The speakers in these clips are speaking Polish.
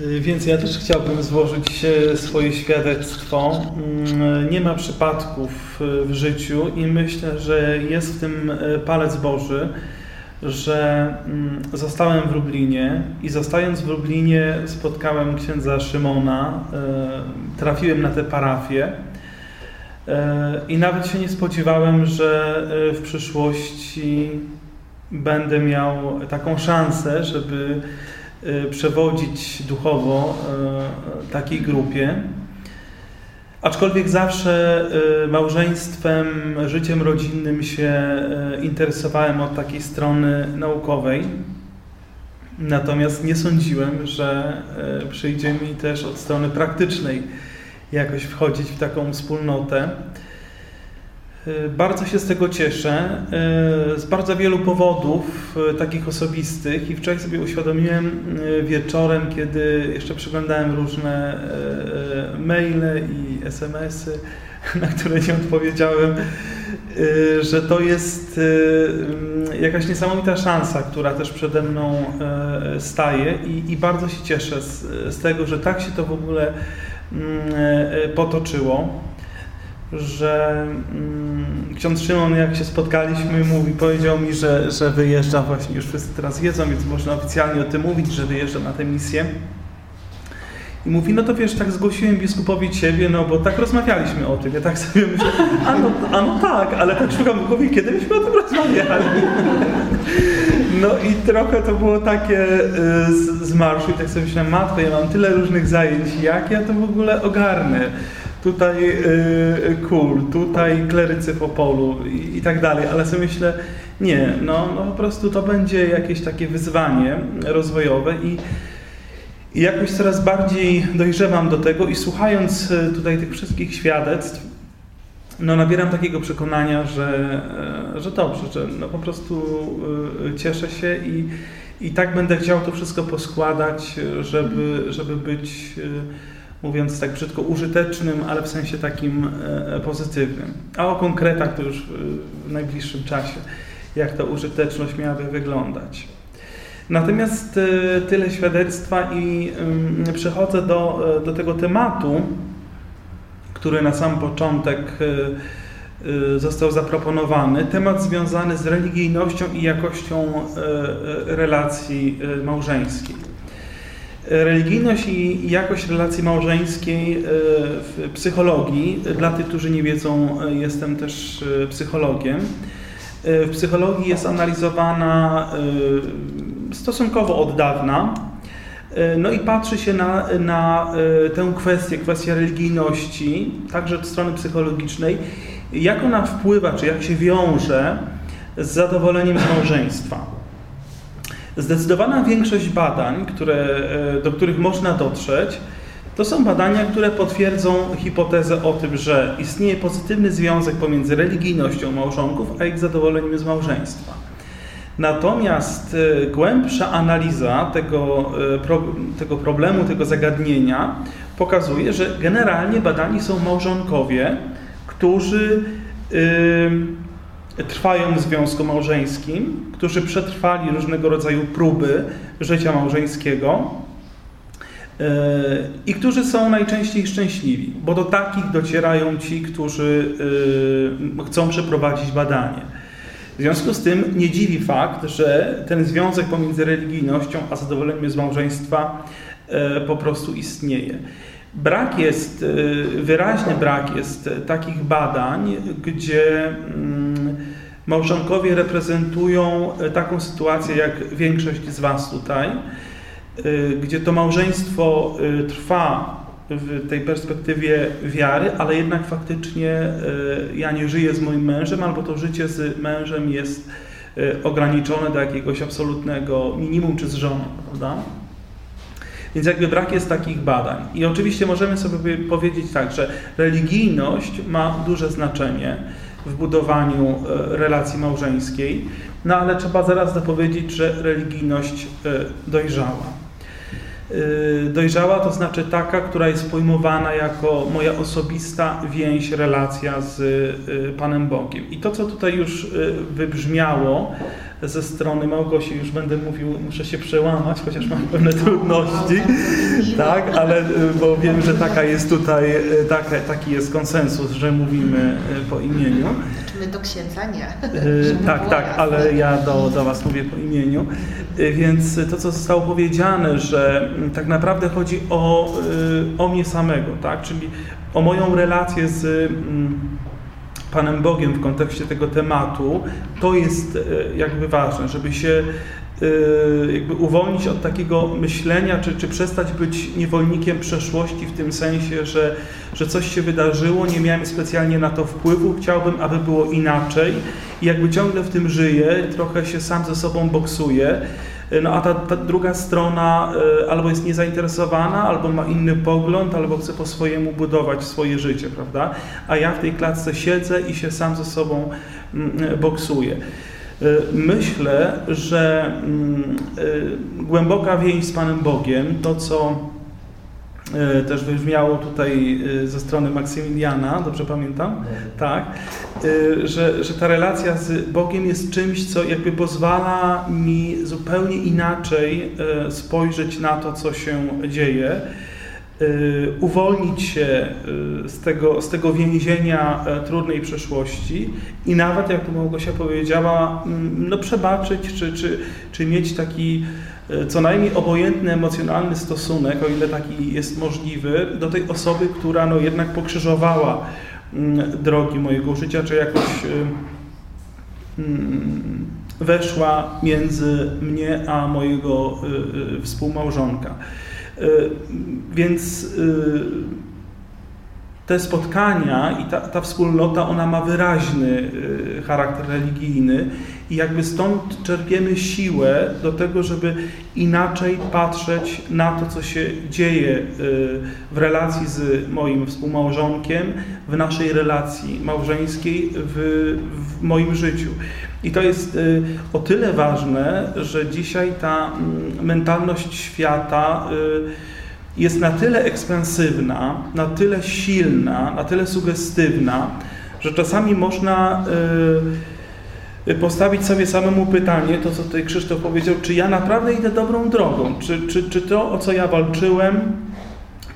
Y, więc ja też chciałbym złożyć e, swoje świadectwo. Mm, nie ma przypadków e, w życiu i myślę, że jest w tym e, palec Boży, że mm, zostałem w Lublinie i zostając w Lublinie spotkałem księdza Szymona, trafiłem na tę parafię i nawet się nie spodziewałem, że w przyszłości będę miał taką szansę, żeby przewodzić duchowo y, takiej grupie. Aczkolwiek zawsze y, małżeństwem, życiem rodzinnym się interesowałem od takiej strony naukowej. Natomiast nie sądziłem, że przyjdzie mi też od strony praktycznej jakoś wchodzić w taką wspólnotę. Y, bardzo się z tego cieszę, y, z bardzo wielu powodów y, takich osobistych. I wczoraj sobie uświadomiłem wieczorem, kiedy jeszcze przeglądałem różne maile i smsy, na które nie odpowiedziałem, że to jest jakaś niesamowita szansa, która też przede mną staje. I, bardzo się cieszę z, z tego, że tak się to w ogóle potoczyło że mm, ksiądz Szymon, jak się spotkaliśmy, mówi, powiedział mi, że, że wyjeżdża właśnie, już wszyscy teraz wiedzą, więc można oficjalnie o tym mówić, że wyjeżdża na tę misję. I mówi, no to wiesz, tak zgłosiłem biskupowi ciebie, no bo tak rozmawialiśmy o tym. Ja tak sobie myślę, a no, a no tak, ale tak szukam w głowie, kiedy myśmy o tym rozmawiali. No i trochę to było takie y, z, z marszu i tak sobie myślałem, matko, ja mam tyle różnych zajęć, jak ja to w ogóle ogarnę? Tutaj y, kul, tutaj klerycy w Opolu i, i, tak dalej, ale sobie myślę, nie, no, no po prostu to będzie jakieś takie wyzwanie rozwojowe i, i jakoś coraz bardziej dojrzewam do tego i słuchając y, tutaj tych wszystkich świadectw, no nabieram takiego przekonania, że, y, że dobrze, że no po prostu y, cieszę się i, i tak będę chciał to wszystko poskładać, żeby, żeby być mówiąc tak brzydko, użytecznym, ale w sensie takim e, pozytywnym. A o konkretach to już w najbliższym czasie, jak ta użyteczność miałaby wyglądać. Natomiast e, tyle świadectwa i przechodzę do, e, do tego tematu, który na sam początek został zaproponowany. Temat związany z religijnością i jakością relacji małżeńskiej. Religijność i jakość relacji małżeńskiej e, w psychologii, dla tych, którzy nie wiedzą, e, jestem też e, psychologiem. W psychologii jest analizowana stosunkowo od dawna. No i patrzy się na, na tę kwestię, kwestię religijności, także od strony psychologicznej, jak ona wpływa, czy jak się wiąże z zadowoleniem z małżeństwa. Zdecydowana większość badań, które, e, do których można dotrzeć, to są badania, które potwierdzą hipotezę o tym, że istnieje pozytywny związek pomiędzy religijnością małżonków a ich zadowoleniem z małżeństwa. Natomiast e, głębsza analiza tego, e, tego problemu, tego zagadnienia pokazuje, że generalnie badani są małżonkowie, którzy trwają w związku małżeńskim, którzy przetrwali różnego rodzaju próby życia małżeńskiego e, i którzy są najczęściej szczęśliwi, bo do takich docierają ci, którzy e, chcą przeprowadzić badanie. W związku z tym nie dziwi fakt, że ten związek pomiędzy religijnością a zadowoleniem z małżeństwa e, po prostu istnieje. Brak jest, wyraźny brak jest takich badań, gdzie mm, Małżonkowie reprezentują e, taką sytuację jak większość z Was tutaj, e, gdzie to małżeństwo trwa w tej perspektywie wiary, ale jednak faktycznie ja nie żyję z moim mężem, albo to życie z mężem jest ograniczone do jakiegoś absolutnego minimum, czy z żoną, prawda? Więc jakby brak jest takich badań. I oczywiście możemy sobie powiedzieć tak, że religijność ma duże znaczenie w budowaniu e, relacji małżeńskiej, no ale trzeba zaraz dopowiedzieć, że religijność e, dojrzała. Y, dojrzała to znaczy taka, która jest pojmowana jako moja osobista więź, relacja z Panem Bogiem. I to, co tutaj już wybrzmiało ze strony Małgosi, już będę mówił, muszę się przełamać, chociaż mam pewne trudności, tak, ale bo wiem, że taka jest tutaj, taka, taki jest konsensus, że mówimy po imieniu. Czy my do księdza nie? tak, tak, ale ja do, do Was mówię po imieniu. Więc to, co zostało powiedziane, że tak naprawdę chodzi o, o mnie samego, tak? czyli o moją relację z mm, Panem Bogiem w kontekście tego tematu, to jest y, jakby ważne, żeby się y, jakby uwolnić od takiego myślenia, czy, czy przestać być niewolnikiem przeszłości w tym sensie, że, że coś się wydarzyło, nie miałem specjalnie na to wpływu, chciałbym, aby było inaczej i jakby ciągle w tym żyję, trochę się sam ze sobą boksuję. E, no a ta, ta, druga strona e, albo jest niezainteresowana, albo ma inny pogląd, albo chce po swojemu budować swoje życie, prawda? A ja w tej klatce siedzę i się sam ze sobą mm, e, boksuję. Myślę, że mm, głęboka więź z Panem Bogiem, to co też wybrzmiało tutaj e, ze strony Maksymiliana, dobrze pamiętam? Tak, e, że, że ta relacja z Bogiem jest czymś, co jakby pozwala mi zupełnie inaczej spojrzeć na to, co się dzieje, uwolnić się z tego, z tego więzienia trudnej przeszłości i nawet, jak to Małgosia powiedziała, no przebaczyć, czy, czy, czy mieć taki E, co najmniej obojętny emocjonalny stosunek, o ile taki jest możliwy, do tej osoby, która no jednak pokrzyżowała mm, drogi mojego życia, czy jakoś e, mm, weszła między mnie a mojego e, współmałżonka. Więc te spotkania i ta, ta wspólnota, ona ma wyraźny charakter religijny i jakby stąd czerpiemy siłę do tego, żeby inaczej patrzeć na to, co się dzieje y, w relacji z moim współmałżonkiem, w naszej relacji małżeńskiej, w, w moim życiu. I to jest y, o tyle ważne, że dzisiaj ta mm, mentalność świata y, jest na tyle ekspansywna, na tyle silna, na tyle sugestywna, że czasami można postawić sobie samemu pytanie, to co tutaj Krzysztof powiedział, czy ja naprawdę idę dobrą drogą, czy, czy, czy to, o co ja walczyłem,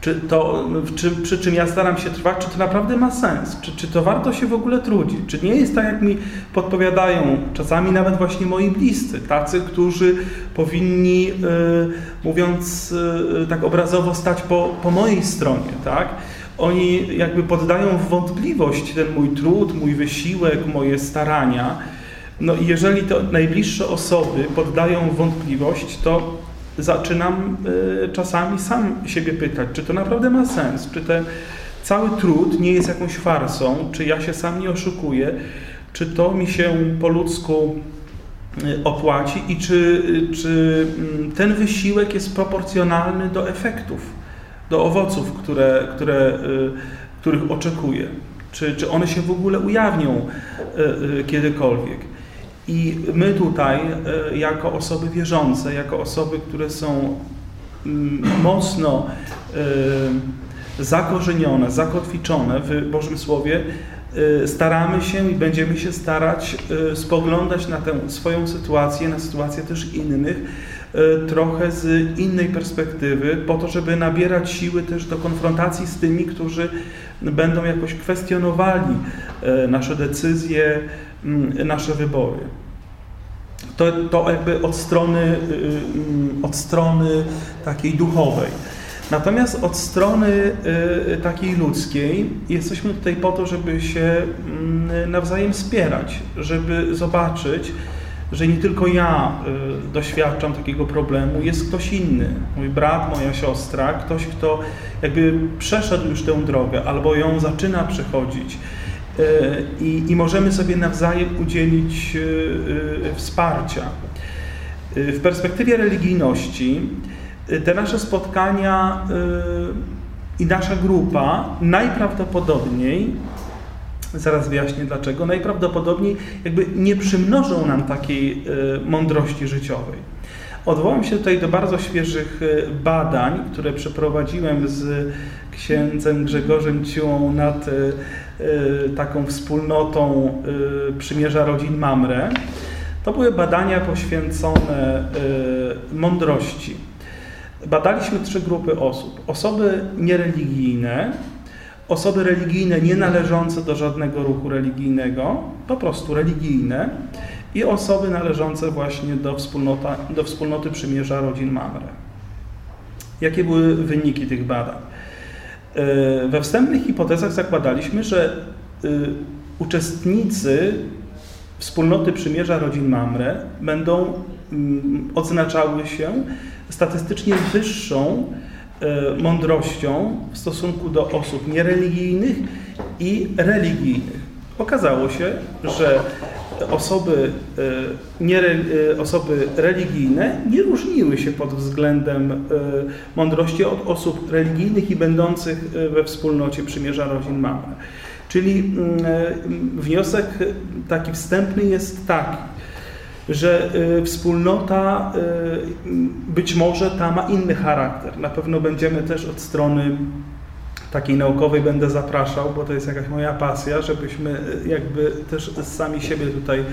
czy to, czy, przy czym ja staram się trwać, czy to naprawdę ma sens, czy, czy to warto się w ogóle trudzić, czy nie jest tak, jak mi podpowiadają czasami nawet właśnie moi bliscy, tacy, którzy powinni, yy, mówiąc yy, tak obrazowo, stać po, po mojej stronie, tak? Oni jakby poddają w wątpliwość ten mój trud, mój wysiłek, moje starania, no i jeżeli to najbliższe osoby poddają wątpliwość, to zaczynam y, czasami sam siebie pytać, czy to naprawdę ma sens, czy ten cały trud nie jest jakąś farsą, czy ja się sam nie oszukuję, czy to mi się po ludzku y, opłaci i czy, czy mm, ten wysiłek jest proporcjonalny do efektów, do owoców, które, które, których oczekuję. Czy, czy one się w ogóle ujawnią kiedykolwiek. I my tutaj, e, jako osoby wierzące, jako osoby, które są mm, mocno e, zakorzenione, zakotwiczone w Bożym Słowie, e, staramy się i będziemy się starać spoglądać na tę swoją sytuację, na sytuację też innych, trochę z innej perspektywy, po to, żeby nabierać siły też do konfrontacji z tymi, którzy będą jakoś kwestionowali nasze decyzje, nasze wybory. To, to jakby od strony, y, y, od strony takiej duchowej. Natomiast od strony y, takiej ludzkiej jesteśmy tutaj po to, żeby się mm, nawzajem wspierać, żeby zobaczyć, że nie tylko ja doświadczam takiego problemu, jest ktoś inny, mój brat, moja siostra, ktoś, kto jakby przeszedł już tę drogę albo ją zaczyna przechodzić i, i możemy sobie nawzajem udzielić e, e, wsparcia. W perspektywie religijności te nasze spotkania i nasza grupa najprawdopodobniej, zaraz wyjaśnię dlaczego, najprawdopodobniej jakby nie przymnożą nam takiej mądrości życiowej. Odwołam się tutaj do bardzo świeżych e, badań, które przeprowadziłem z księdzem Grzegorzem Ciłą nad taką wspólnotą Przymierza Rodzin Mamre. To były badania poświęcone mądrości. Badaliśmy trzy grupy osób. Osoby niereligijne, osoby religijne nie należące do żadnego ruchu religijnego, po prostu religijne i osoby należące właśnie do, do wspólnoty przymierza rodzin Mamre. Jakie były wyniki tych badań? E, we wstępnych hipotezach zakładaliśmy, że e, uczestnicy wspólnoty przymierza rodzin Mamre będą mm, odznaczały się statystycznie wyższą e, mądrością w stosunku do osób niereligijnych i religijnych. Okazało się, że osoby, e, nie, e, osoby religijne nie różniły się pod względem mądrości od osób religijnych i będących we wspólnocie przymierza rodzin mamy. Czyli wniosek taki wstępny jest taki, że y, wspólnota y, być może ta ma inny charakter. Na pewno będziemy też od strony takiej naukowej będę zapraszał, bo to jest jakaś moja pasja, żebyśmy y, jakby też sami siebie tutaj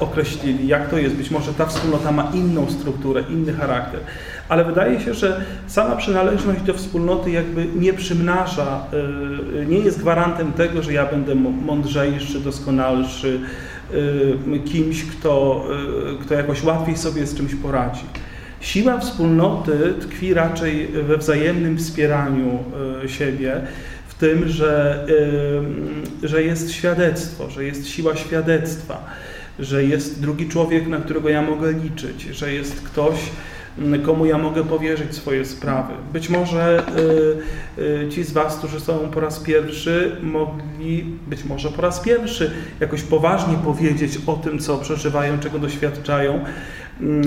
określili, jak to jest. Być może ta wspólnota ma inną strukturę, inny charakter, ale wydaje się, że sama przynależność do wspólnoty jakby nie przymnaża, nie jest gwarantem tego, że ja będę mądrzejszy, doskonalszy, kimś, kto, kto jakoś łatwiej sobie z czymś poradzi. Siła wspólnoty tkwi raczej we wzajemnym wspieraniu y, siebie, w tym, że, że jest świadectwo, że jest siła świadectwa, że jest drugi człowiek, na którego ja mogę liczyć, że jest ktoś, komu ja mogę powierzyć swoje sprawy. Być może y, ci z Was, którzy są po raz pierwszy, mogli być może po raz pierwszy jakoś poważnie powiedzieć o tym, co przeżywają, czego doświadczają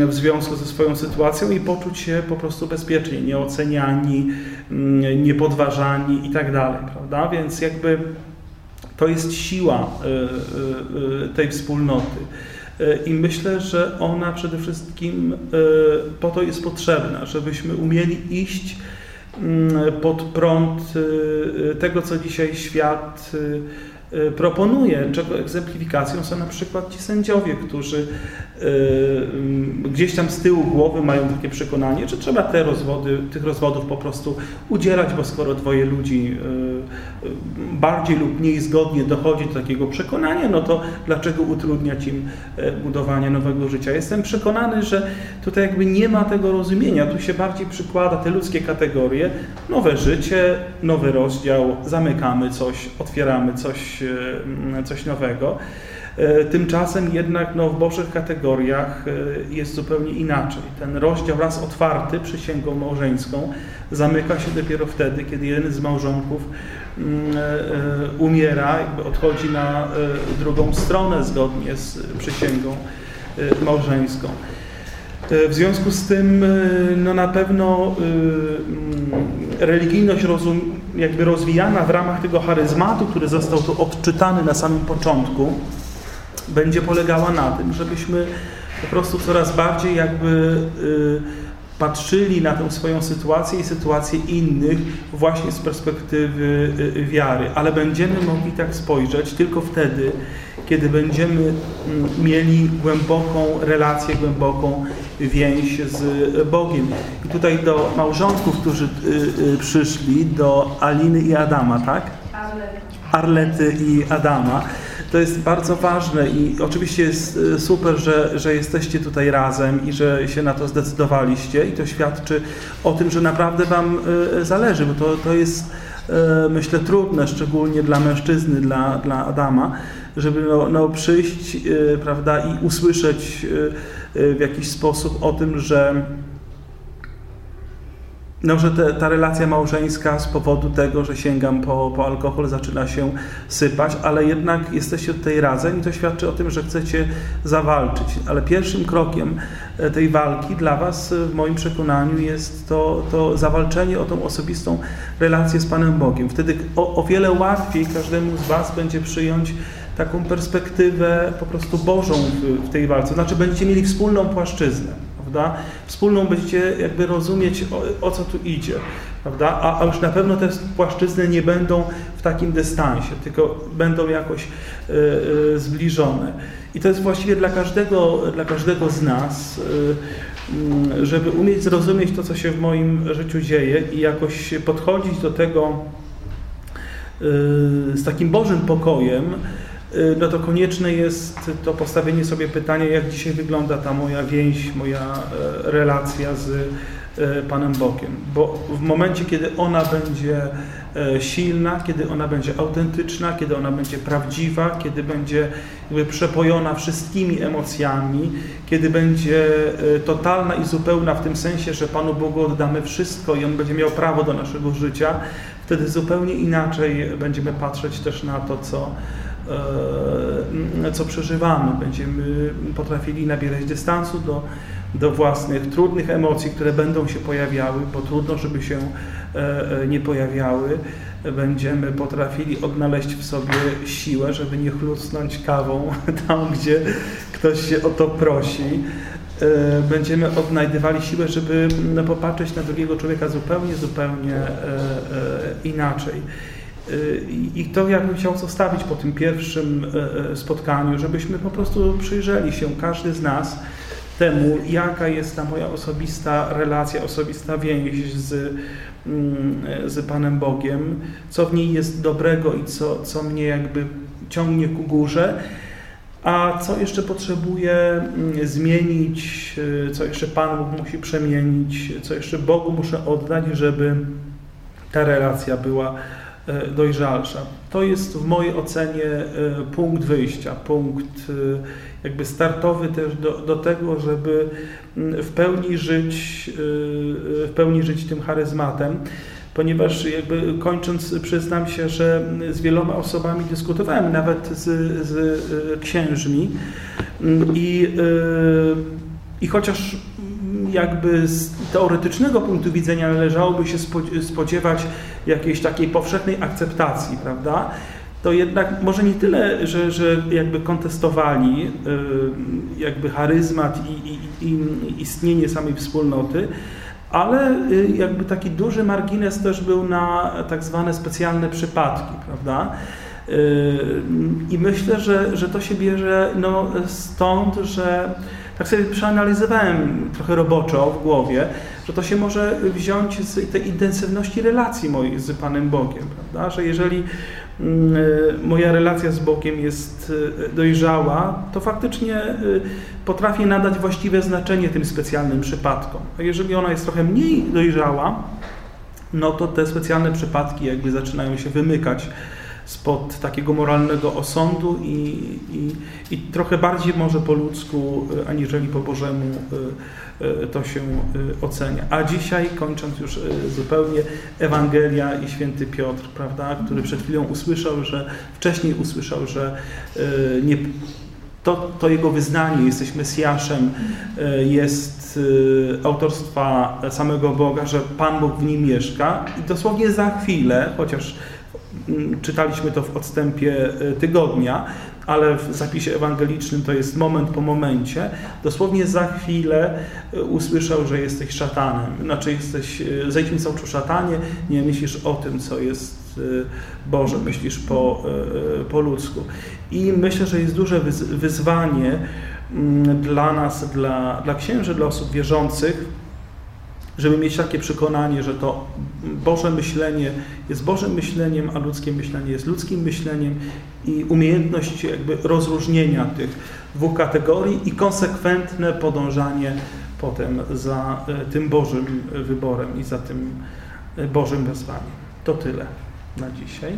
w związku ze swoją sytuacją i poczuć się po prostu bezpiecznie, nieoceniani, mm, niepodważani i tak prawda? Więc jakby to jest siła y, tej wspólnoty. I myślę, że ona przede wszystkim po to jest potrzebna, żebyśmy umieli iść mm, pod prąd tego, co dzisiaj świat proponuje, czego egzemplifikacją są na przykład ci sędziowie, którzy gdzieś tam z tyłu głowy mają takie przekonanie, że trzeba te rozwody, tych rozwodów po prostu udzielać, bo skoro dwoje ludzi bardziej lub mniej zgodnie dochodzi do takiego przekonania, no to dlaczego utrudniać im budowanie nowego życia? Jestem przekonany, że tutaj jakby nie ma tego rozumienia. Tu się bardziej przykłada te ludzkie kategorie, nowe życie, nowy rozdział, zamykamy coś, otwieramy coś, e, coś nowego. E, tymczasem jednak no, w Bożych kategoriach jest zupełnie inaczej. Ten rozdział raz otwarty przysięgą małżeńską zamyka się dopiero wtedy, kiedy jeden z małżonków Mm, e, e, umiera, jakby odchodzi na e, drugą stronę zgodnie z przysięgą małżeńską. W związku z tym no na pewno mm, religijność rozum, jakby rozwijana w ramach tego charyzmatu, który został tu odczytany na samym początku, będzie polegała na tym, żebyśmy po prostu coraz bardziej jakby patrzyli na tę swoją sytuację i sytuację innych właśnie z perspektywy y, y, wiary, ale będziemy mogli tak spojrzeć tylko wtedy, kiedy będziemy mm, mieli głęboką relację, głęboką więź z Bogiem. I tutaj do małżonków, którzy y, przyszli, do Aliny i Adama, tak? Arlety i Adama to jest bardzo ważne i oczywiście jest e, super, że, że jesteście tutaj razem i że się na to zdecydowaliście i to świadczy o tym, że naprawdę Wam e, zależy, bo to, to jest e, myślę trudne, szczególnie dla mężczyzny, dla, dla Adama, żeby no, no przyjść prawda, i usłyszeć w jakiś sposób o tym, że no, że te, ta relacja małżeńska z powodu tego, że sięgam po, po alkohol, zaczyna się sypać, ale jednak jesteście tutaj razem i to świadczy o tym, że chcecie zawalczyć. Ale pierwszym krokiem e, tej walki dla Was, w moim przekonaniu, jest to, to zawalczenie o tą osobistą relację z Panem Bogiem. Wtedy o, o wiele łatwiej każdemu z Was będzie przyjąć taką perspektywę po prostu Bożą w, w tej walce. Znaczy, będziecie mieli wspólną płaszczyznę prawda? Wspólną będziecie jakby rozumieć, o, o co tu idzie, prawda? A, a, już na pewno te płaszczyzny nie będą w takim dystansie, tylko będą jakoś y, y, zbliżone. I to jest właściwie dla każdego, dla każdego z nas, y, żeby umieć zrozumieć to, co się w moim życiu dzieje i jakoś podchodzić do tego z takim Bożym pokojem, no to konieczne jest to postawienie sobie pytania, jak dzisiaj wygląda ta moja więź, moja e, relacja z e, Panem Bogiem. Bo w momencie, kiedy ona będzie e, silna, kiedy ona będzie autentyczna, kiedy ona będzie prawdziwa, kiedy będzie przepojona wszystkimi emocjami, kiedy będzie totalna i zupełna w tym sensie, że Panu Bogu oddamy wszystko i On będzie miał prawo do naszego życia, wtedy zupełnie inaczej będziemy patrzeć też na to, co co przeżywamy. Będziemy potrafili nabierać dystansu do, do własnych trudnych emocji, które będą się pojawiały, bo trudno, żeby się e, e, nie pojawiały. Będziemy potrafili odnaleźć w sobie siłę, żeby nie chlusnąć kawą tam, gdzie ktoś się o to prosi. Będziemy odnajdywali siłę, żeby no, popatrzeć na drugiego człowieka zupełnie, zupełnie inaczej. I to ja bym chciał zostawić po tym pierwszym e, e, spotkaniu, żebyśmy po prostu przyjrzeli się, każdy z nas, temu, jaka jest ta moja osobista relacja, osobista więź z, mm, z Panem Bogiem, co w niej jest dobrego i co, co mnie jakby ciągnie ku górze, a co jeszcze potrzebuję mm, zmienić, e, co jeszcze Pan Bóg musi przemienić, co jeszcze Bogu muszę oddać, żeby ta relacja była dojrzalsza. To jest w mojej ocenie e, punkt wyjścia, punkt e, jakby startowy też do, do tego, żeby mm, w pełni żyć, w pełni żyć tym charyzmatem ponieważ jakby kończąc przyznam się, że z wieloma osobami dyskutowałem, nawet z, z księżmi mm, i, i chociaż jakby z teoretycznego punktu widzenia należałoby się spodziewać jakiejś takiej powszechnej akceptacji, prawda? To jednak może nie tyle, że, że jakby kontestowali y, jakby charyzmat i, i, i istnienie samej wspólnoty, ale y, jakby taki duży margines też był na tak zwane specjalne przypadki, prawda? Y, I myślę, że, że to się bierze no, stąd, że tak sobie przeanalizowałem trochę roboczo w głowie, że to się może wziąć z tej intensywności relacji mojej z Panem Bogiem, prawda? Że jeżeli mm, moja relacja z Bogiem jest e, dojrzała, to faktycznie e, potrafię nadać właściwe znaczenie tym specjalnym przypadkom. A jeżeli ona jest trochę mniej dojrzała, no to te specjalne przypadki jakby zaczynają się wymykać spod takiego moralnego osądu i, i, i trochę bardziej może po ludzku, e, aniżeli po Bożemu e, e, to się ocenia. A dzisiaj, kończąc już zupełnie, Ewangelia i święty Piotr, prawda, który przed chwilą usłyszał, że wcześniej usłyszał, że nie, to, to jego wyznanie, jesteś Mesjaszem, jest autorstwa samego Boga, że Pan Bóg w nim mieszka i dosłownie za chwilę, chociaż czytaliśmy to w odstępie e, tygodnia, ale w zapisie ewangelicznym to jest moment po momencie. Dosłownie za chwilę e, usłyszał, że jesteś szatanem. Znaczy jesteś, e, zejdź mi z oczu szatanie, nie myślisz o tym, co jest Boże, myślisz po, po ludzku. I myślę, że jest duże wyzwanie mm, dla nas, dla, dla księży, dla osób wierzących, żeby mieć takie przekonanie, że to Boże myślenie jest Bożym myśleniem, a ludzkie myślenie jest ludzkim myśleniem i umiejętność jakby rozróżnienia tych dwóch kategorii i konsekwentne podążanie potem za e, tym Bożym wyborem i za tym e, Bożym wezwaniem. To tyle na dzisiaj.